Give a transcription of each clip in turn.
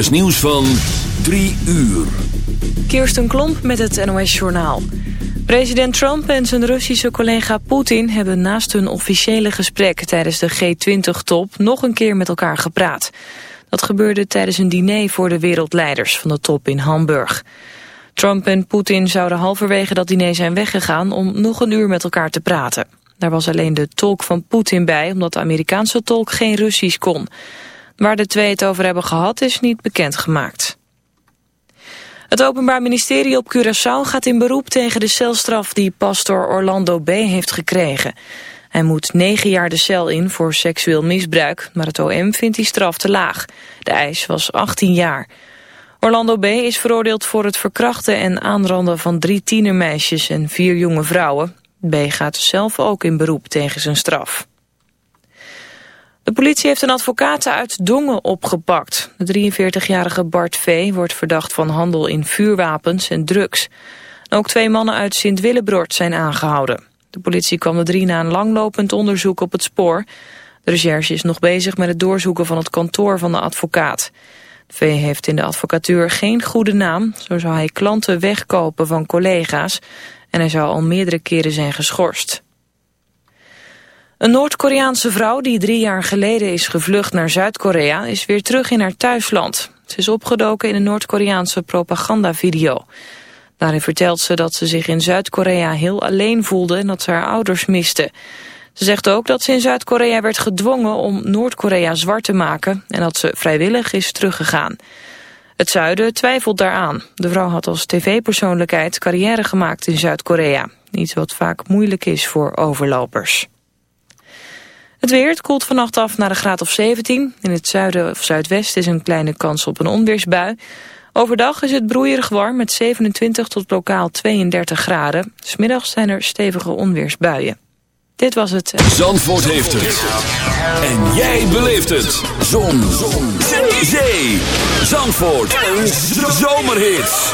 NOS nieuws van 3 uur. Kirsten Klomp met het NOS Journaal. President Trump en zijn Russische collega Poetin hebben naast hun officiële gesprek tijdens de G20-top nog een keer met elkaar gepraat. Dat gebeurde tijdens een diner voor de wereldleiders van de top in Hamburg. Trump en Poetin zouden halverwege dat diner zijn weggegaan om nog een uur met elkaar te praten. Daar was alleen de tolk van Poetin bij, omdat de Amerikaanse tolk geen Russisch kon. Waar de twee het over hebben gehad is niet bekendgemaakt. Het Openbaar Ministerie op Curaçao gaat in beroep tegen de celstraf die pastor Orlando B. heeft gekregen. Hij moet negen jaar de cel in voor seksueel misbruik, maar het OM vindt die straf te laag. De eis was 18 jaar. Orlando B. is veroordeeld voor het verkrachten en aanranden van drie tienermeisjes en vier jonge vrouwen. B. gaat zelf ook in beroep tegen zijn straf. De politie heeft een advocaat uit Dongen opgepakt. De 43-jarige Bart V. wordt verdacht van handel in vuurwapens en drugs. Ook twee mannen uit Sint-Willebrord zijn aangehouden. De politie kwam de drie na een langlopend onderzoek op het spoor. De recherche is nog bezig met het doorzoeken van het kantoor van de advocaat. V heeft in de advocatuur geen goede naam. Zo zou hij klanten wegkopen van collega's. En hij zou al meerdere keren zijn geschorst. Een Noord-Koreaanse vrouw die drie jaar geleden is gevlucht naar Zuid-Korea... is weer terug in haar thuisland. Ze is opgedoken in een Noord-Koreaanse propagandavideo. Daarin vertelt ze dat ze zich in Zuid-Korea heel alleen voelde... en dat ze haar ouders miste. Ze zegt ook dat ze in Zuid-Korea werd gedwongen om Noord-Korea zwart te maken... en dat ze vrijwillig is teruggegaan. Het zuiden twijfelt daaraan. De vrouw had als tv-persoonlijkheid carrière gemaakt in Zuid-Korea. Iets wat vaak moeilijk is voor overlopers. Het weer, het koelt vannacht af naar een graad of 17. In het zuiden of zuidwesten is een kleine kans op een onweersbui. Overdag is het broeierig warm met 27 tot lokaal 32 graden. Smiddags zijn er stevige onweersbuien. Dit was het. Zandvoort heeft het. En jij beleeft het. Zon. Zon. Zee. Zee. Zandvoort. Een zomerhit.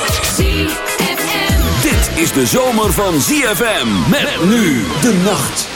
Dit is de zomer van ZFM. Met nu de nacht.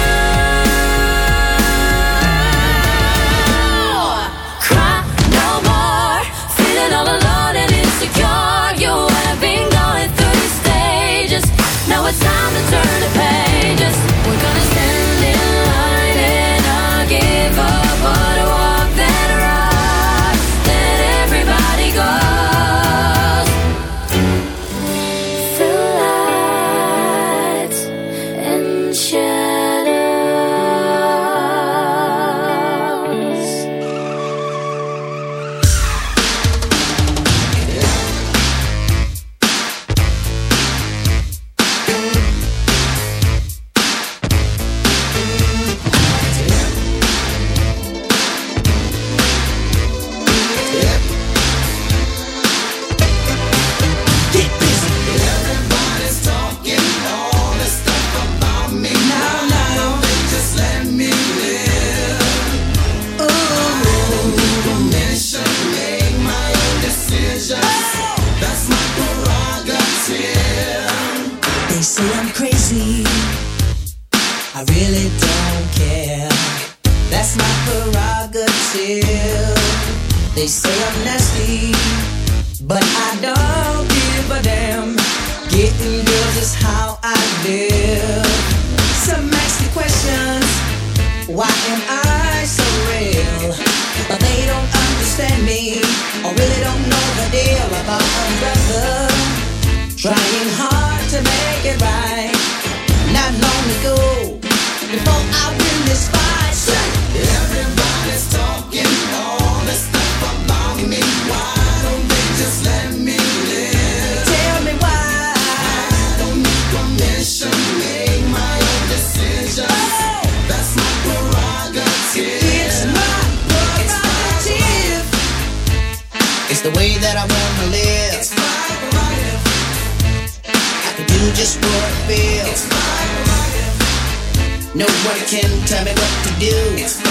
can tell me what to do. It's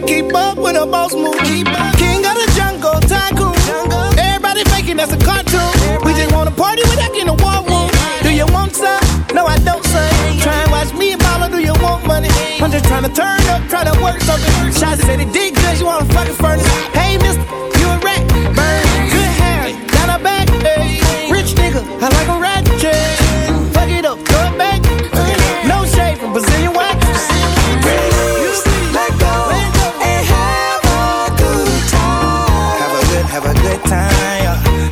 gotta keep up with her boss move. King of the jungle, tycoon. Everybody faking that's a cartoon. We just wanna party without getting a war room. Do you want some? No, I don't, son. Try and watch me and mama, do you want money? I'm just trying to turn up, try to work something. Shots said it did good, you wanna fucking furnace. Hey, mister,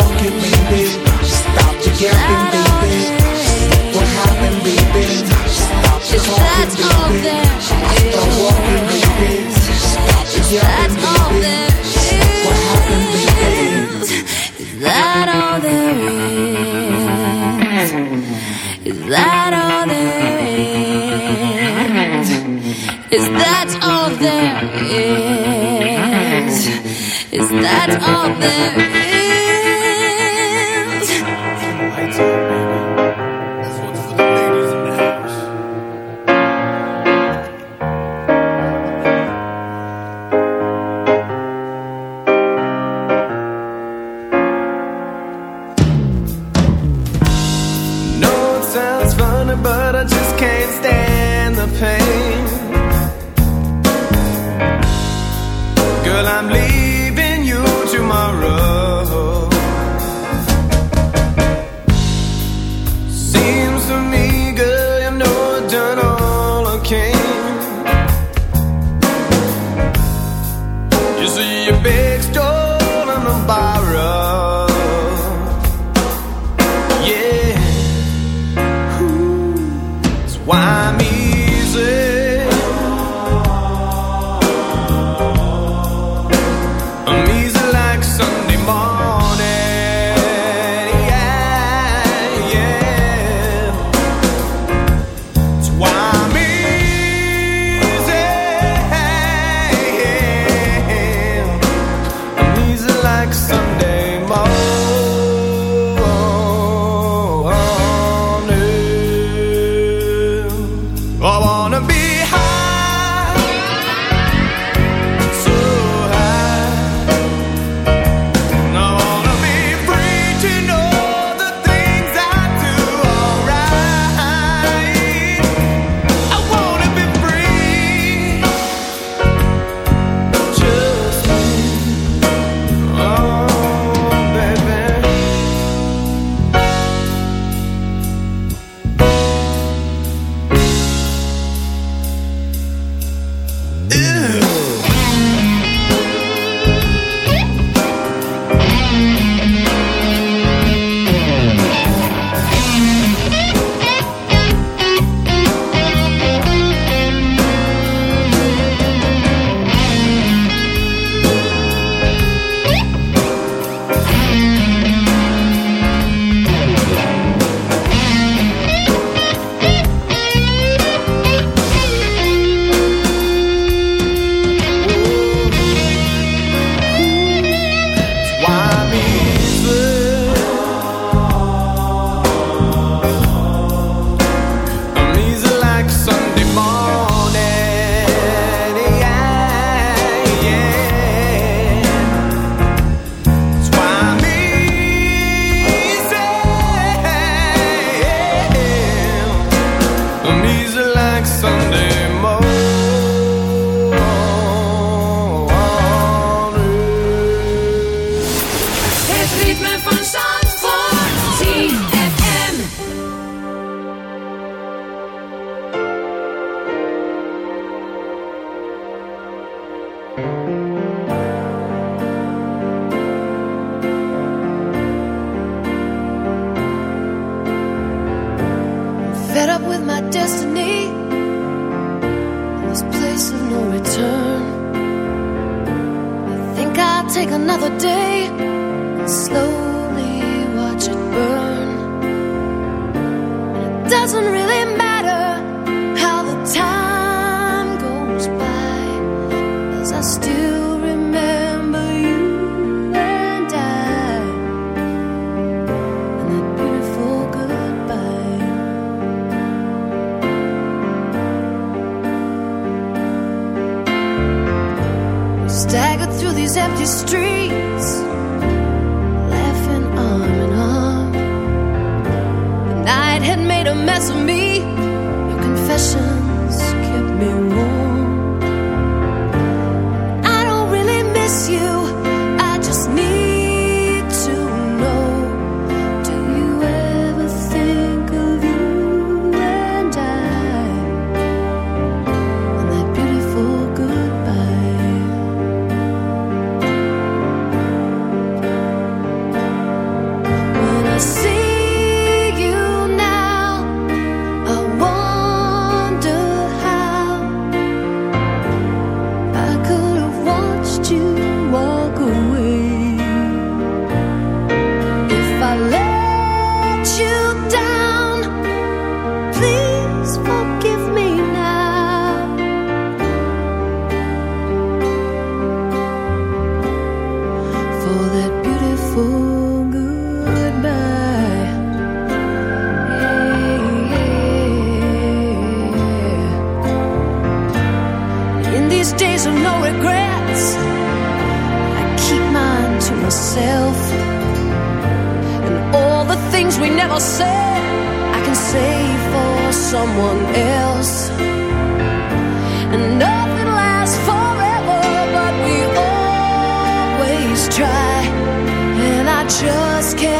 start walking, baby. Stop the yapping, baby. What happened, baby? Stop the talking, baby. Start walking, baby. Stop the yapping, baby. What happened, baby? Is that all there is? Is that all there is? Is that all there is? Is that all there is? another day. So no regrets. I keep mine to myself. And all the things we never said, I can save for someone else. And nothing lasts forever, but we always try. And I just can't.